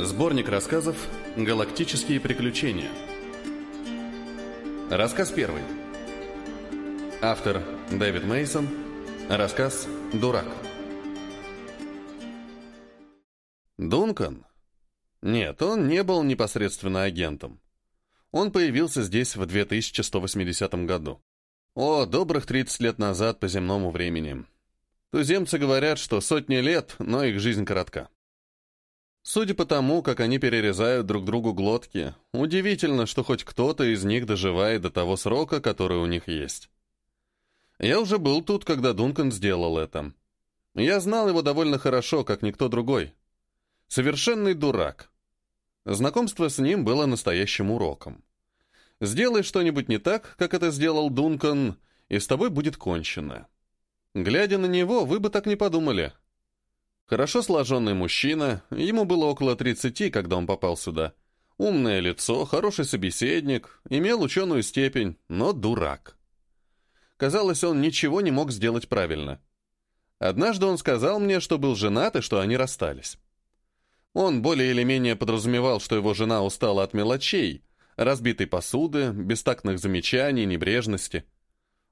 Сборник рассказов «Галактические приключения». Рассказ первый. Автор Дэвид Мейсон. Рассказ «Дурак». Дункан? Нет, он не был непосредственно агентом. Он появился здесь в 2180 году. О, добрых 30 лет назад по земному времени. Туземцы говорят, что сотни лет, но их жизнь коротка. Судя по тому, как они перерезают друг другу глотки, удивительно, что хоть кто-то из них доживает до того срока, который у них есть. Я уже был тут, когда Дункан сделал это. Я знал его довольно хорошо, как никто другой. Совершенный дурак. Знакомство с ним было настоящим уроком. Сделай что-нибудь не так, как это сделал Дункан, и с тобой будет кончено. Глядя на него, вы бы так не подумали — Хорошо сложенный мужчина, ему было около 30, когда он попал сюда. Умное лицо, хороший собеседник, имел ученую степень, но дурак. Казалось, он ничего не мог сделать правильно. Однажды он сказал мне, что был женат и что они расстались. Он более или менее подразумевал, что его жена устала от мелочей, разбитой посуды, бестактных замечаний, небрежности –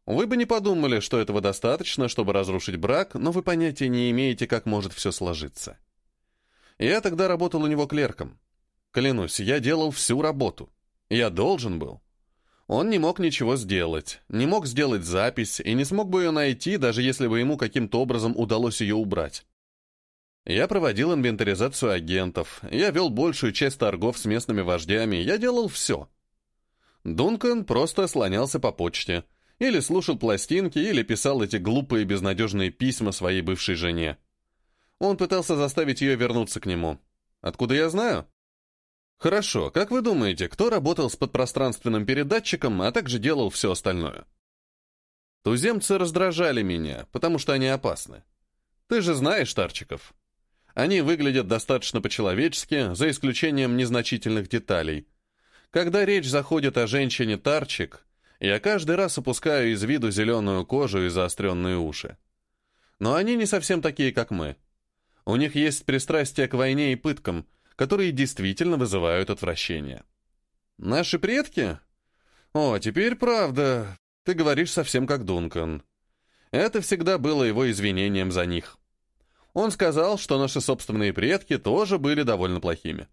вы бы не подумали, что этого достаточно, чтобы разрушить брак, но вы понятия не имеете, как может все сложиться. Я тогда работал у него клерком. Клянусь, я делал всю работу. Я должен был. Он не мог ничего сделать, не мог сделать запись и не смог бы ее найти, даже если бы ему каким-то образом удалось ее убрать. Я проводил инвентаризацию агентов, я вел большую часть торгов с местными вождями, я делал все. Дункан просто слонялся по почте — или слушал пластинки, или писал эти глупые безнадежные письма своей бывшей жене. Он пытался заставить ее вернуться к нему. Откуда я знаю? Хорошо, как вы думаете, кто работал с подпространственным передатчиком, а также делал все остальное? Туземцы раздражали меня, потому что они опасны. Ты же знаешь Тарчиков. Они выглядят достаточно по-человечески, за исключением незначительных деталей. Когда речь заходит о женщине Тарчик, я каждый раз опускаю из виду зеленую кожу и заостренные уши. Но они не совсем такие, как мы. У них есть пристрастие к войне и пыткам, которые действительно вызывают отвращение. Наши предки? О, теперь правда. Ты говоришь совсем как Дункан. Это всегда было его извинением за них. Он сказал, что наши собственные предки тоже были довольно плохими.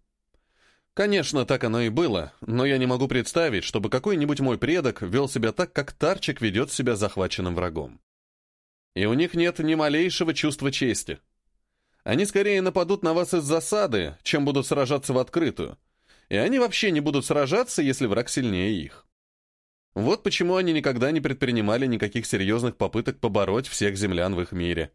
Конечно, так оно и было, но я не могу представить, чтобы какой-нибудь мой предок вел себя так, как Тарчик ведет себя захваченным врагом. И у них нет ни малейшего чувства чести. Они скорее нападут на вас из засады, чем будут сражаться в открытую. И они вообще не будут сражаться, если враг сильнее их. Вот почему они никогда не предпринимали никаких серьезных попыток побороть всех землян в их мире.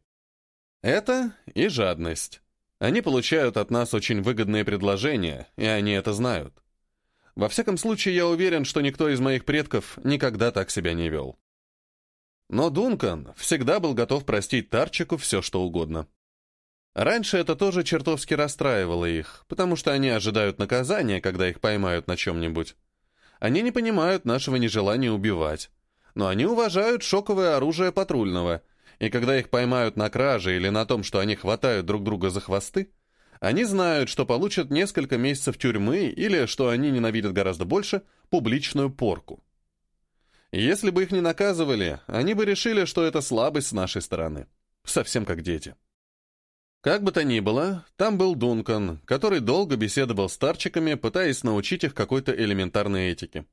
Это и жадность. Они получают от нас очень выгодные предложения, и они это знают. Во всяком случае, я уверен, что никто из моих предков никогда так себя не вел. Но Дункан всегда был готов простить Тарчику все, что угодно. Раньше это тоже чертовски расстраивало их, потому что они ожидают наказания, когда их поймают на чем-нибудь. Они не понимают нашего нежелания убивать, но они уважают шоковое оружие патрульного — и когда их поймают на краже или на том, что они хватают друг друга за хвосты, они знают, что получат несколько месяцев тюрьмы или, что они ненавидят гораздо больше, публичную порку. Если бы их не наказывали, они бы решили, что это слабость с нашей стороны. Совсем как дети. Как бы то ни было, там был Дункан, который долго беседовал с тарчиками, пытаясь научить их какой-то элементарной этике.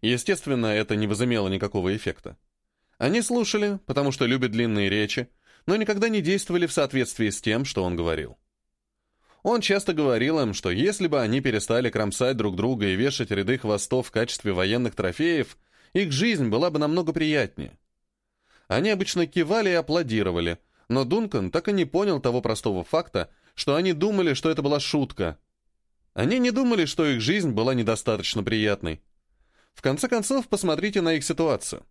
Естественно, это не возымело никакого эффекта. Они слушали, потому что любят длинные речи, но никогда не действовали в соответствии с тем, что он говорил. Он часто говорил им, что если бы они перестали кромсать друг друга и вешать ряды хвостов в качестве военных трофеев, их жизнь была бы намного приятнее. Они обычно кивали и аплодировали, но Дункан так и не понял того простого факта, что они думали, что это была шутка. Они не думали, что их жизнь была недостаточно приятной. В конце концов, посмотрите на их ситуацию.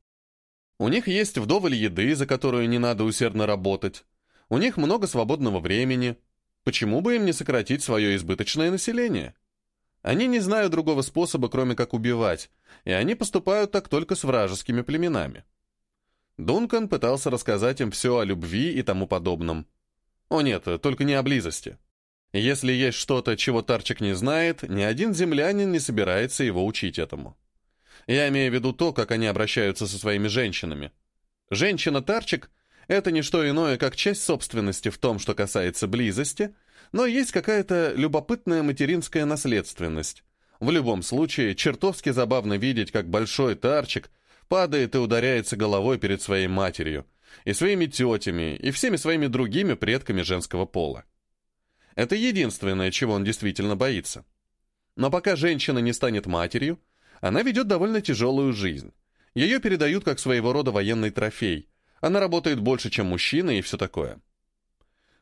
У них есть вдоволь еды, за которую не надо усердно работать. У них много свободного времени. Почему бы им не сократить свое избыточное население? Они не знают другого способа, кроме как убивать, и они поступают так только с вражескими племенами. Дункан пытался рассказать им все о любви и тому подобном. О нет, только не о близости. Если есть что-то, чего Тарчик не знает, ни один землянин не собирается его учить этому. Я имею в виду то, как они обращаются со своими женщинами. Женщина-тарчик — это не что иное, как часть собственности в том, что касается близости, но есть какая-то любопытная материнская наследственность. В любом случае, чертовски забавно видеть, как большой тарчик падает и ударяется головой перед своей матерью, и своими тетями, и всеми своими другими предками женского пола. Это единственное, чего он действительно боится. Но пока женщина не станет матерью, она ведет довольно тяжелую жизнь. Ее передают как своего рода военный трофей. Она работает больше, чем мужчина и все такое.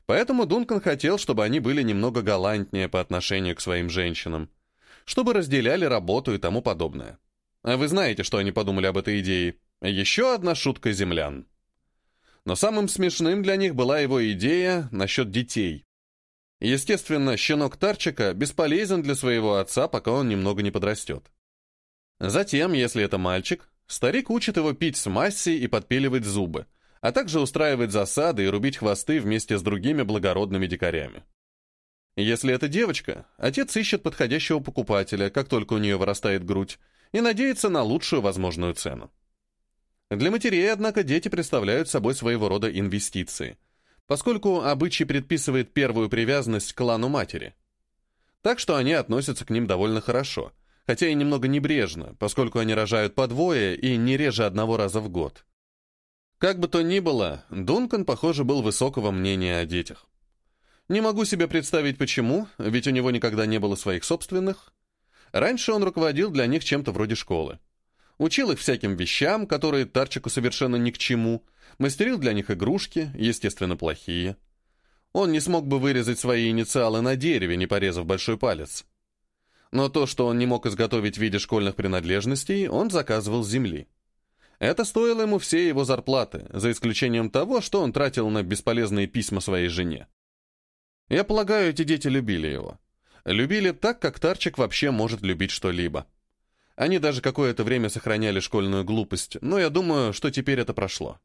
Поэтому Дункан хотел, чтобы они были немного галантнее по отношению к своим женщинам, чтобы разделяли работу и тому подобное. А вы знаете, что они подумали об этой идее. Еще одна шутка землян. Но самым смешным для них была его идея насчет детей. Естественно, щенок Тарчика бесполезен для своего отца, пока он немного не подрастет. Затем, если это мальчик, старик учит его пить с масси и подпиливать зубы, а также устраивать засады и рубить хвосты вместе с другими благородными дикарями. Если это девочка, отец ищет подходящего покупателя, как только у нее вырастает грудь, и надеется на лучшую возможную цену. Для матерей, однако, дети представляют собой своего рода инвестиции, поскольку обычай предписывает первую привязанность к клану матери. Так что они относятся к ним довольно хорошо, хотя и немного небрежно, поскольку они рожают по двое и не реже одного раза в год. Как бы то ни было, Дункан, похоже, был высокого мнения о детях. Не могу себе представить почему, ведь у него никогда не было своих собственных. Раньше он руководил для них чем-то вроде школы. Учил их всяким вещам, которые Тарчику совершенно ни к чему, мастерил для них игрушки, естественно, плохие. Он не смог бы вырезать свои инициалы на дереве, не порезав большой палец но то, что он не мог изготовить в виде школьных принадлежностей, он заказывал земли. Это стоило ему все его зарплаты, за исключением того, что он тратил на бесполезные письма своей жене. Я полагаю, эти дети любили его. Любили так, как Тарчик вообще может любить что-либо. Они даже какое-то время сохраняли школьную глупость, но я думаю, что теперь это прошло.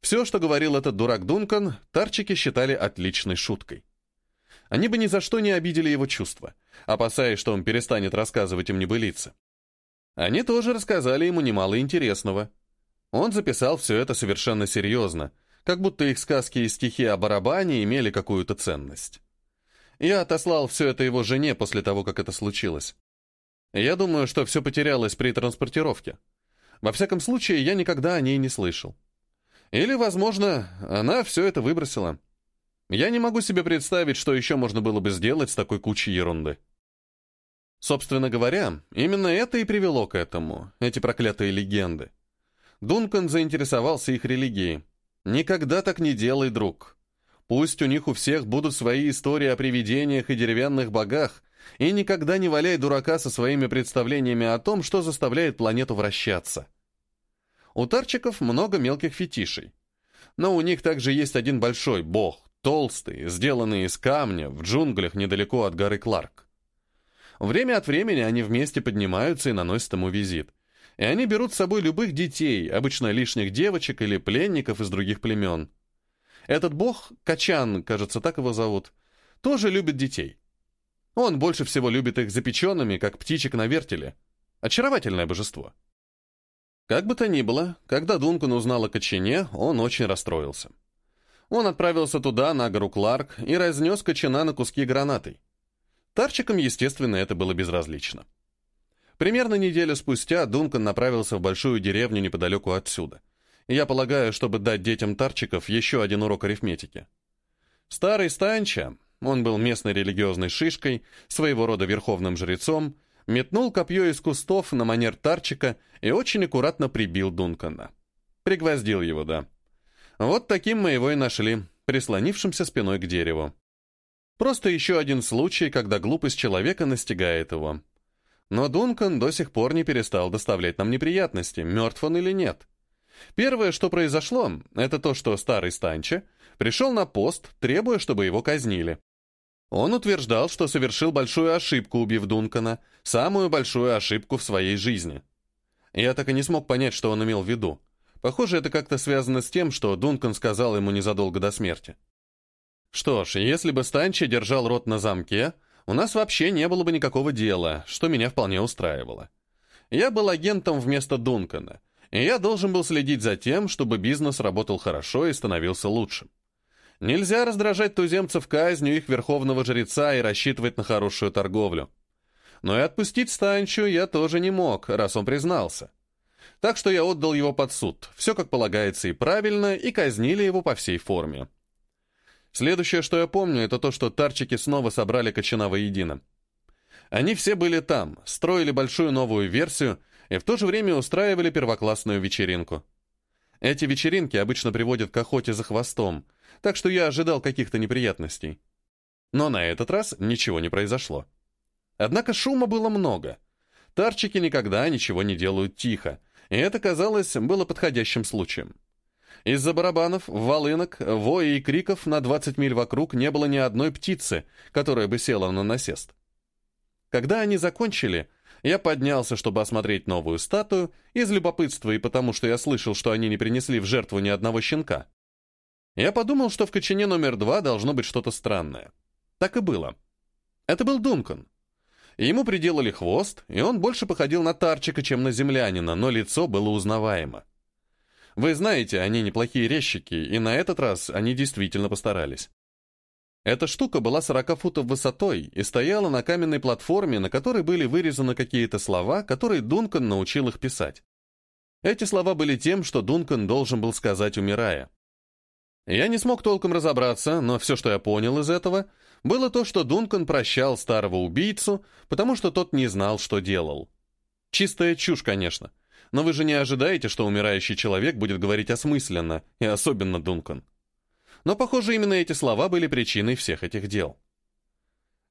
Все, что говорил этот дурак Дункан, Тарчики считали отличной шуткой. Они бы ни за что не обидели его чувства, опасаясь, что он перестанет рассказывать им небылицы. Они тоже рассказали ему немало интересного. Он записал все это совершенно серьезно, как будто их сказки и стихи о барабане имели какую-то ценность. Я отослал все это его жене после того, как это случилось. Я думаю, что все потерялось при транспортировке. Во всяком случае, я никогда о ней не слышал. Или, возможно, она все это выбросила. Я не могу себе представить, что еще можно было бы сделать с такой кучей ерунды. Собственно говоря, именно это и привело к этому, эти проклятые легенды. Дункан заинтересовался их религией. «Никогда так не делай, друг. Пусть у них у всех будут свои истории о привидениях и деревянных богах, и никогда не валяй дурака со своими представлениями о том, что заставляет планету вращаться». У тарчиков много мелких фетишей. Но у них также есть один большой бог, толстый, сделанный из камня, в джунглях недалеко от горы Кларк. Время от времени они вместе поднимаются и наносят ему визит. И они берут с собой любых детей, обычно лишних девочек или пленников из других племен. Этот бог, Качан, кажется, так его зовут, тоже любит детей. Он больше всего любит их запеченными, как птичек на вертеле. Очаровательное божество. Как бы то ни было, когда Дункан узнал о Качине, он очень расстроился. Он отправился туда, на гору Кларк, и разнес кочана на куски гранатой. Тарчикам, естественно, это было безразлично. Примерно неделю спустя Дункан направился в большую деревню неподалеку отсюда. Я полагаю, чтобы дать детям Тарчиков еще один урок арифметики. Старый Станча, он был местной религиозной шишкой, своего рода верховным жрецом, метнул копье из кустов на манер Тарчика и очень аккуратно прибил Дункана. Пригвоздил его, да. Вот таким мы его и нашли, прислонившимся спиной к дереву. Просто еще один случай, когда глупость человека настигает его. Но Дункан до сих пор не перестал доставлять нам неприятности, мертв он или нет. Первое, что произошло, это то, что старый Станча пришел на пост, требуя, чтобы его казнили. Он утверждал, что совершил большую ошибку, убив Дункана, самую большую ошибку в своей жизни. Я так и не смог понять, что он имел в виду. Похоже, это как-то связано с тем, что Дункан сказал ему незадолго до смерти. Что ж, если бы Станчи держал рот на замке, у нас вообще не было бы никакого дела, что меня вполне устраивало. Я был агентом вместо Дункана, и я должен был следить за тем, чтобы бизнес работал хорошо и становился лучше. Нельзя раздражать туземцев казнью их верховного жреца и рассчитывать на хорошую торговлю. Но и отпустить Станчу я тоже не мог, раз он признался. Так что я отдал его под суд, все как полагается и правильно, и казнили его по всей форме. Следующее, что я помню, это то, что тарчики снова собрали Кочана воедино. Они все были там, строили большую новую версию и в то же время устраивали первоклассную вечеринку. Эти вечеринки обычно приводят к охоте за хвостом, так что я ожидал каких-то неприятностей. Но на этот раз ничего не произошло. Однако шума было много. Тарчики никогда ничего не делают тихо, и это, казалось, было подходящим случаем. Из-за барабанов, волынок, воя и криков на 20 миль вокруг не было ни одной птицы, которая бы села на насест. Когда они закончили, я поднялся, чтобы осмотреть новую статую, из любопытства и потому, что я слышал, что они не принесли в жертву ни одного щенка. Я подумал, что в кочане номер два должно быть что-то странное. Так и было. Это был Дункан. Ему приделали хвост, и он больше походил на тарчика, чем на землянина, но лицо было узнаваемо. Вы знаете, они неплохие резчики, и на этот раз они действительно постарались. Эта штука была 40 футов высотой и стояла на каменной платформе, на которой были вырезаны какие-то слова, которые Дункан научил их писать. Эти слова были тем, что Дункан должен был сказать, умирая. Я не смог толком разобраться, но все, что я понял из этого, было то, что Дункан прощал старого убийцу, потому что тот не знал, что делал. Чистая чушь, конечно. Но вы же не ожидаете, что умирающий человек будет говорить осмысленно, и особенно Дункан. Но, похоже, именно эти слова были причиной всех этих дел.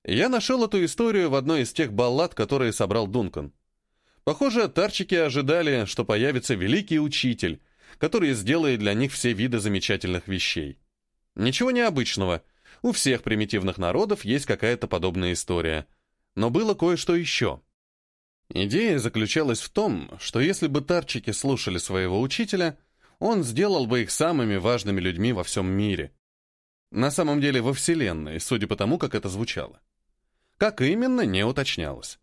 Я нашел эту историю в одной из тех баллад, которые собрал Дункан. Похоже, тарчики ожидали, что появится великий учитель, который сделает для них все виды замечательных вещей. Ничего необычного. У всех примитивных народов есть какая-то подобная история. Но было кое-что еще — Идея заключалась в том, что если бы тарчики слушали своего учителя, он сделал бы их самыми важными людьми во всем мире. На самом деле во Вселенной, судя по тому, как это звучало. Как именно, не уточнялось.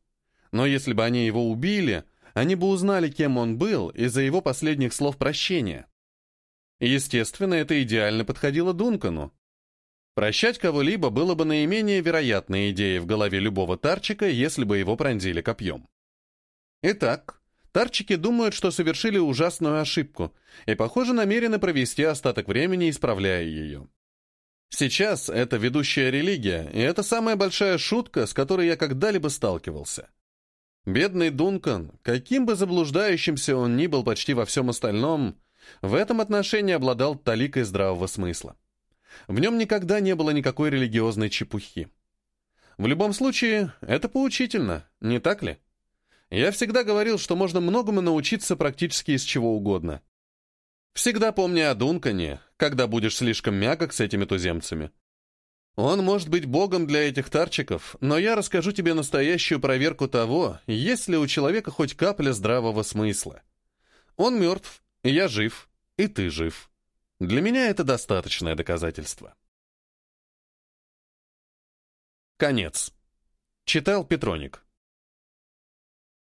Но если бы они его убили, они бы узнали, кем он был, из-за его последних слов прощения. Естественно, это идеально подходило Дункану. Прощать кого-либо было бы наименее вероятной идеей в голове любого тарчика, если бы его пронзили копьем. Итак, тарчики думают, что совершили ужасную ошибку, и, похоже, намерены провести остаток времени, исправляя ее. Сейчас это ведущая религия, и это самая большая шутка, с которой я когда-либо сталкивался. Бедный Дункан, каким бы заблуждающимся он ни был почти во всем остальном, в этом отношении обладал таликой здравого смысла. В нем никогда не было никакой религиозной чепухи. В любом случае, это поучительно, не так ли? Я всегда говорил, что можно многому научиться практически из чего угодно. Всегда помни о Дункане, когда будешь слишком мягок с этими туземцами. Он может быть богом для этих тарчиков, но я расскажу тебе настоящую проверку того, есть ли у человека хоть капля здравого смысла. Он мертв, я жив, и ты жив. Для меня это достаточное доказательство. Конец. Читал Петроник.